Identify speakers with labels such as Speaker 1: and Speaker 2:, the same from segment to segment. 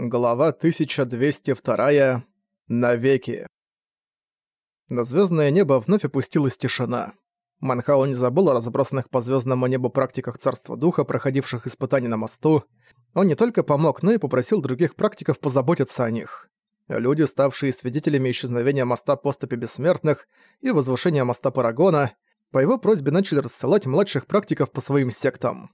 Speaker 1: Глава 1202. Навеки. На звездное небо вновь опустилась тишина. Манхао не забыл о разбросанных по звездному небу практиках Царства Духа, проходивших испытания на мосту. Он не только помог, но и попросил других практиков позаботиться о них. Люди, ставшие свидетелями исчезновения моста Поступи Бессмертных и возвышения моста Парагона, по его просьбе начали рассылать младших практиков по своим сектам.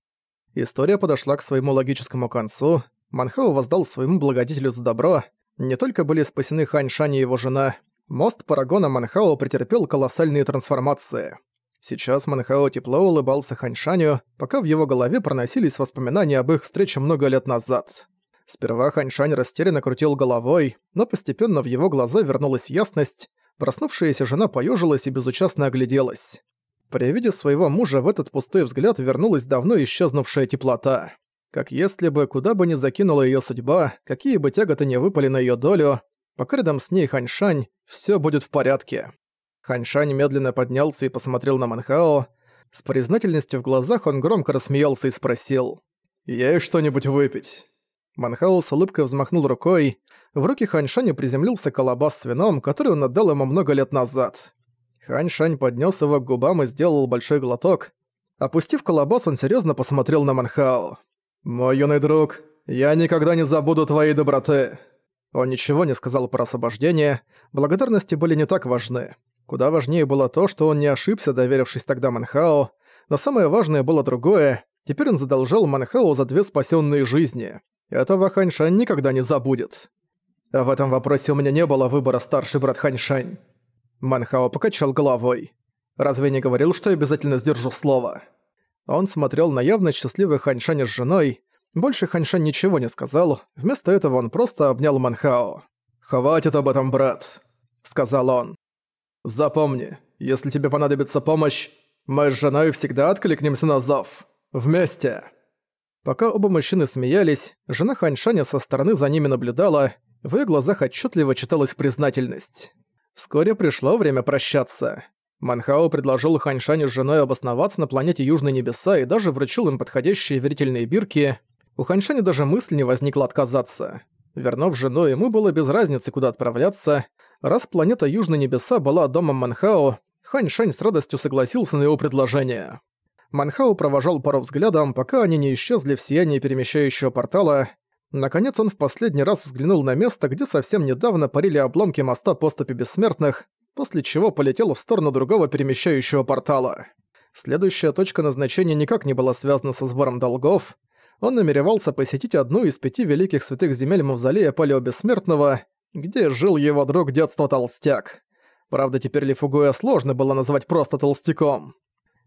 Speaker 1: История подошла к своему логическому концу, Манхао воздал своему благодетелю за добро. Не только были спасены Хань Шань и его жена, мост Парагона Манхао претерпел колоссальные трансформации. Сейчас Манхао тепло улыбался Хань Шаню, пока в его голове проносились воспоминания об их встрече много лет назад. Сперва Хань Шань растерянно крутил головой, но постепенно в его глаза вернулась ясность, проснувшаяся жена поежилась и безучастно огляделась. При виде своего мужа в этот пустой взгляд вернулась давно исчезнувшая теплота как если бы куда бы ни закинула её судьба, какие бы тяготы не выпали на её долю, пока рядом с ней Ханьшань, всё будет в порядке. Ханьшань медленно поднялся и посмотрел на Манхао. С признательностью в глазах он громко рассмеялся и спросил. «Ей что-нибудь выпить?» Манхао с улыбкой взмахнул рукой. В руки Ханьшаня приземлился колобас с вином, который он отдал ему много лет назад. Ханьшань поднёс его к губам и сделал большой глоток. Опустив колобас, он серьёзно посмотрел на Манхао. «Мой юный друг, я никогда не забуду твоей доброты». Он ничего не сказал про освобождение, благодарности были не так важны. Куда важнее было то, что он не ошибся, доверившись тогда Манхао, но самое важное было другое, теперь он задолжал Манхао за две спасенные жизни. Этого Ханьшань никогда не забудет. В этом вопросе у меня не было выбора, старший брат Ханьшань. Манхао покачал головой. Разве не говорил, что обязательно сдержу слово? Он смотрел на явно счастливый Ханьшаня с женой. Больше Ханьшань ничего не сказал, вместо этого он просто обнял Манхао. «Хватит об этом, брат», — сказал он. «Запомни, если тебе понадобится помощь, мы с женой всегда откликнемся на зов. Вместе». Пока оба мужчины смеялись, жена Ханьшаня со стороны за ними наблюдала, в её глазах отчетливо читалась признательность. Вскоре пришло время прощаться. Манхао предложил Ханьшаню с женой обосноваться на планете Южные Небеса и даже вручил им подходящие верительные бирки. У Ханьшаня даже мысли не возникло отказаться. Вернув жену, ему было без разницы, куда отправляться. Раз планета Южные Небеса была домом Манхао, Ханьшань с радостью согласился на его предложение. Манхао провожал пару взглядом, пока они не исчезли в сиянии перемещающего портала. Наконец он в последний раз взглянул на место, где совсем недавно парили обломки моста поступи бессмертных, после чего полетел в сторону другого перемещающего портала. Следующая точка назначения никак не была связана со сбором долгов. Он намеревался посетить одну из пяти великих святых земель Мавзолея Палео Бессмертного, где жил его друг детства Толстяк. Правда, теперь Лифугуя сложно было назвать просто Толстяком.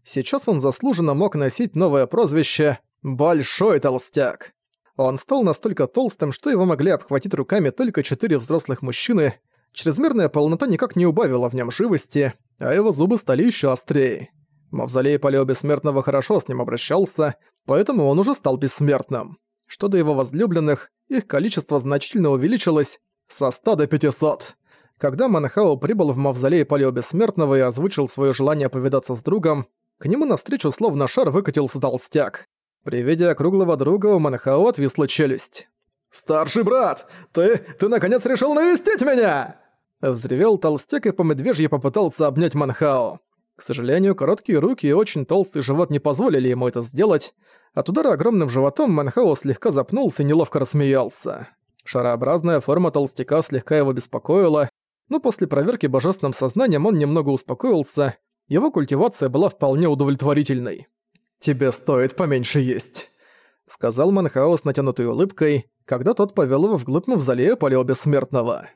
Speaker 1: Сейчас он заслуженно мог носить новое прозвище «Большой Толстяк». Он стал настолько толстым, что его могли обхватить руками только четыре взрослых мужчины, Чрезмерная полнота никак не убавила в нем живости, а его зубы стали еще острее. Мавзолей Палео Бессмертного хорошо с ним обращался, поэтому он уже стал бессмертным. Что до его возлюбленных, их количество значительно увеличилось со 100 до 500. Когда Манхао прибыл в Мавзолей Палео Бессмертного и озвучил свое желание повидаться с другом, к нему навстречу словно шар выкатился толстяк. При виде округлого друга у Манхао отвисла челюсть. «Старший брат, ты... ты наконец решил навестить меня!» Взревел толстяк и по медвежье попытался обнять Манхао. К сожалению, короткие руки и очень толстый живот не позволили ему это сделать. От удара огромным животом Манхао слегка запнулся и неловко рассмеялся. Шарообразная форма толстяка слегка его беспокоила, но после проверки божественным сознанием он немного успокоился, его культивация была вполне удовлетворительной. «Тебе стоит поменьше есть», — сказал Манхао с натянутой улыбкой, когда тот повел его вглубь мавзолея Палео Бессмертного.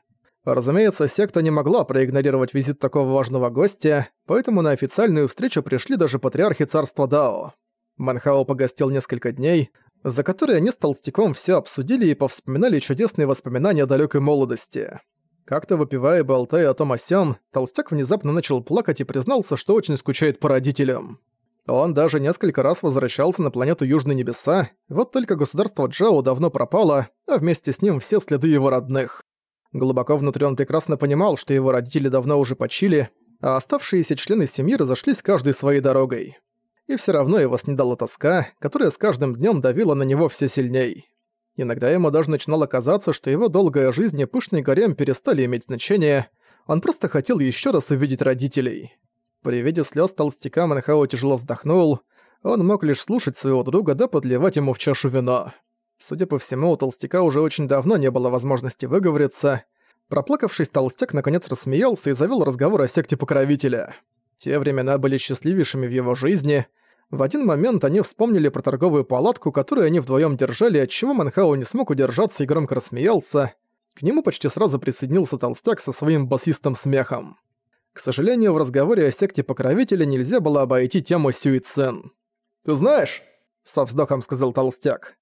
Speaker 1: Разумеется, секта не могла проигнорировать визит такого важного гостя, поэтому на официальную встречу пришли даже патриархи царства Дао. Манхао погостил несколько дней, за которые они с Толстяком все обсудили и повспоминали чудесные воспоминания далекой молодости. Как-то выпивая и болтая о том о сём, Толстяк внезапно начал плакать и признался, что очень скучает по родителям. Он даже несколько раз возвращался на планету Южные Небеса, вот только государство Джао давно пропало, а вместе с ним все следы его родных. Глубоко внутри он прекрасно понимал, что его родители давно уже почили, а оставшиеся члены семьи разошлись каждой своей дорогой. И все равно его снедала тоска, которая с каждым днем давила на него все сильней. Иногда ему даже начинало казаться, что его долгая жизнь и пышный гарем перестали иметь значение, он просто хотел еще раз увидеть родителей. При виде слез толстяка Манхао тяжело вздохнул, он мог лишь слушать своего друга да подливать ему в чашу вина. Судя по всему, у толстяка уже очень давно не было возможности выговориться. Проплакавшись, толстяк наконец рассмеялся и завел разговор о секте покровителя. Те времена были счастливейшими в его жизни. В один момент они вспомнили про торговую палатку, которую они вдвоем держали, отчего Манхау не смог удержаться и громко рассмеялся. К нему почти сразу присоединился толстяк со своим басистым смехом. К сожалению, в разговоре о секте покровителя нельзя было обойти тему Сюицен. «Ты знаешь», — со вздохом сказал толстяк,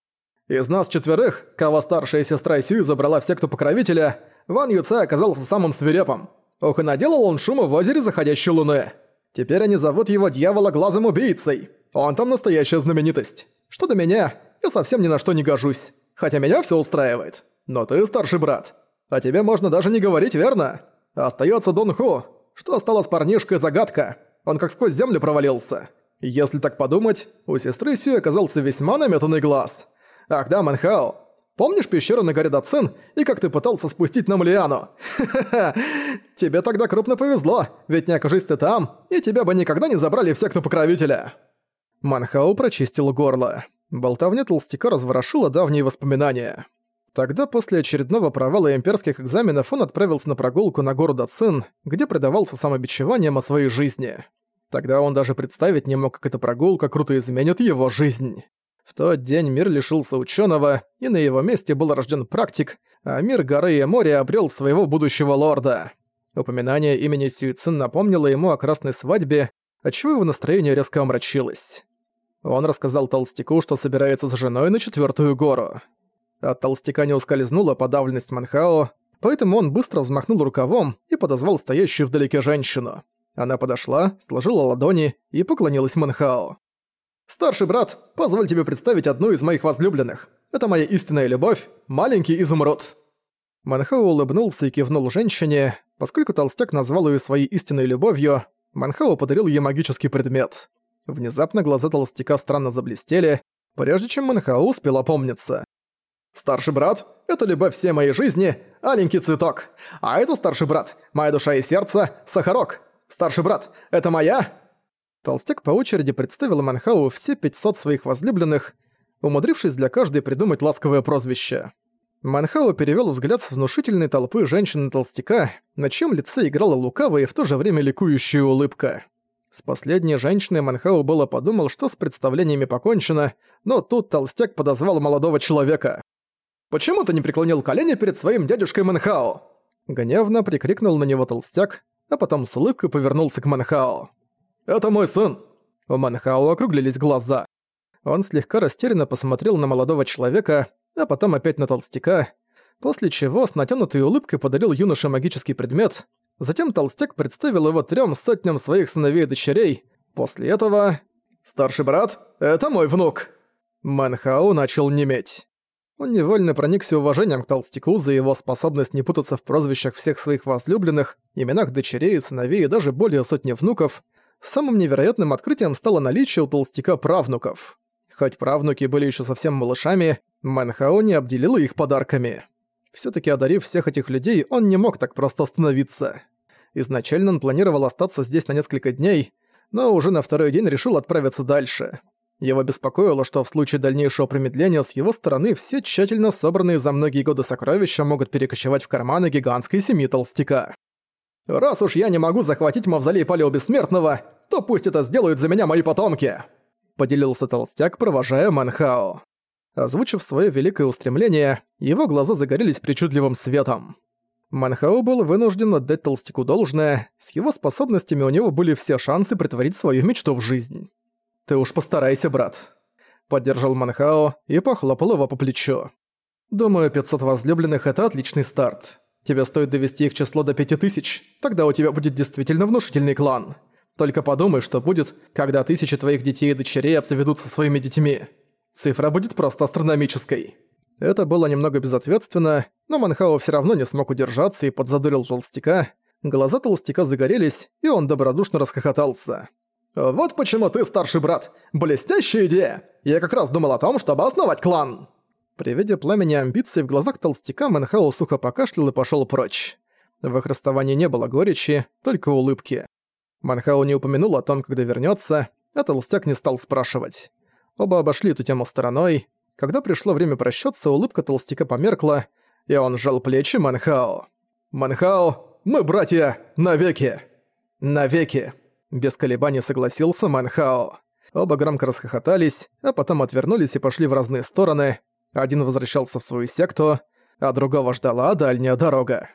Speaker 1: «из нас четверых, кого старшая сестра Сюй забрала в секту покровителя, Ван Юце оказался самым свирепым. Ох и наделал он шума в озере заходящей луны. Теперь они зовут его дьявола-глазым убийцей. Он там настоящая знаменитость. Что до меня, я совсем ни на что не гожусь. Хотя меня все устраивает. Но ты старший брат. О тебе можно даже не говорить, верно? Остается Дон Ху. Что стало с парнишкой загадка? Он как сквозь землю провалился. Если так подумать, у сестры Сюи оказался весьма наметанный глаз. Ах да, Манхао, помнишь пещеру на горе Дацин и как ты пытался спустить нам Лиану? Ха-ха-ха, тебе тогда крупно повезло, ведь не окажись ты там, и тебя бы никогда не забрали в секту покровителя. Манхао прочистил горло. Болтовня толстяка разворошила давние воспоминания. Тогда после очередного провала имперских экзаменов он отправился на прогулку на гору Дацин, где предавался самобичеваниям о своей жизни. Тогда он даже представить не мог, как эта прогулка круто изменит его жизнь. В тот день мир лишился ученого, и на его месте был рожден практик, а мир горы и моря обрел своего будущего лорда. Упоминание имени Сюицин напомнило ему о красной свадьбе, отчего его настроение резко омрачилось. Он рассказал толстяку, что собирается с женой на четвертую гору. От толстяка не ускользнула подавленность Манхао, поэтому он быстро взмахнул рукавом и подозвал стоящую вдалеке женщину. Она подошла, сложила ладони и поклонилась Манхао. «Старший брат, позволь тебе представить одну из моих возлюбленных. Это моя истинная любовь, маленький изумруд». Манхао улыбнулся и кивнул женщине. Поскольку толстяк назвал ее своей истинной любовью, Манхао подарил ей магический предмет. Внезапно глаза толстяка странно заблестели, прежде чем Манхао успел опомниться. Старший брат — это любовь всей моей жизни, аленький цветок. А это старший брат, моя душа и сердце, сахарок. Старший брат — это моя...» Толстяк по очереди представил Манхау все 500 своих возлюбленных, умудрившись для каждой придумать ласковое прозвище. Манхау перевёл взгляд с внушительной толпы женщины-толстяка, на чьем лице играла лукавая и в то же время ликующая улыбка. С последней женщиной Манхау было подумал, что с представлениями покончено, но тут толстяк подозвал молодого человека. Почему ты не преклонил колени перед своим дядюшкой Манхао?» Гневно прикрикнул на него толстяк, а потом с улыбкой повернулся к Манхао. «Это мой сын!» У Манхао округлились глаза. Он слегка растерянно посмотрел на молодого человека, а потом опять на толстяка, после чего с натянутой улыбкой подарил юноше магический предмет. Затем толстяк представил его трем сотням своих сыновей и дочерей. После этого... «Старший брат, это мой внук!» Манхао начал неметь. Он невольно проникся уважением к толстяку за его способность не путаться в прозвищах всех своих возлюбленных, именах дочерей, сыновей и даже более сотни внуков. Самым невероятным открытием стало наличие у толстяка правнуков. Хоть правнуки были еще совсем малышами, Манхао не обделила их подарками. Всё-таки одарив всех этих людей, он не мог так просто остановиться. Изначально он планировал остаться здесь на несколько дней, но уже на второй день решил отправиться дальше. Его беспокоило, что в случае дальнейшего промедления с его стороны все тщательно собранные за многие годы сокровища могут перекочевать в карманы гигантской семьи толстяка. «Раз уж я не могу захватить мавзолей Палео Бессмертного, то пусть это сделают за меня мои потомки!» Поделился толстяк, провожая Манхао. Озвучив свое великое устремление, его глаза загорелись причудливым светом. Манхао был вынужден отдать толстяку должное, с его способностями у него были все шансы притворить свою мечту в жизнь. «Ты уж постарайся, брат», — поддержал Манхао и похлопал его по плечу. «Думаю, 500 возлюбленных — это отличный старт. Тебе стоит довести их число до 5000, тогда у тебя будет действительно внушительный клан. Только подумай, что будет, когда тысячи твоих детей и дочерей обзаведутся своими детьми. Цифра будет просто астрономической». Это было немного безответственно, но Манхао все равно не смог удержаться и подзадурил толстяка. Глаза толстяка загорелись, и он добродушно расхохотался. «Вот почему ты старший брат. Блестящая идея. Я как раз думал о том, чтобы основать клан». При виде пламени амбиций в глазах толстяка Мэнхао сухо покашлял и пошёл прочь. В их расставании не было горечи, только улыбки. Манхао не упомянул о том, когда вернётся, а толстяк не стал спрашивать. Оба обошли эту тему стороной. Когда пришло время прощаться, улыбка толстяка померкла, и он сжал плечи Манхао. «Манхао, мы братья, навеки!» «Навеки!» Без колебаний согласился Манхао. Оба громко расхохотались, а потом отвернулись и пошли в разные стороны. Один возвращался в свою секту, а другого ждала дальняя дорога.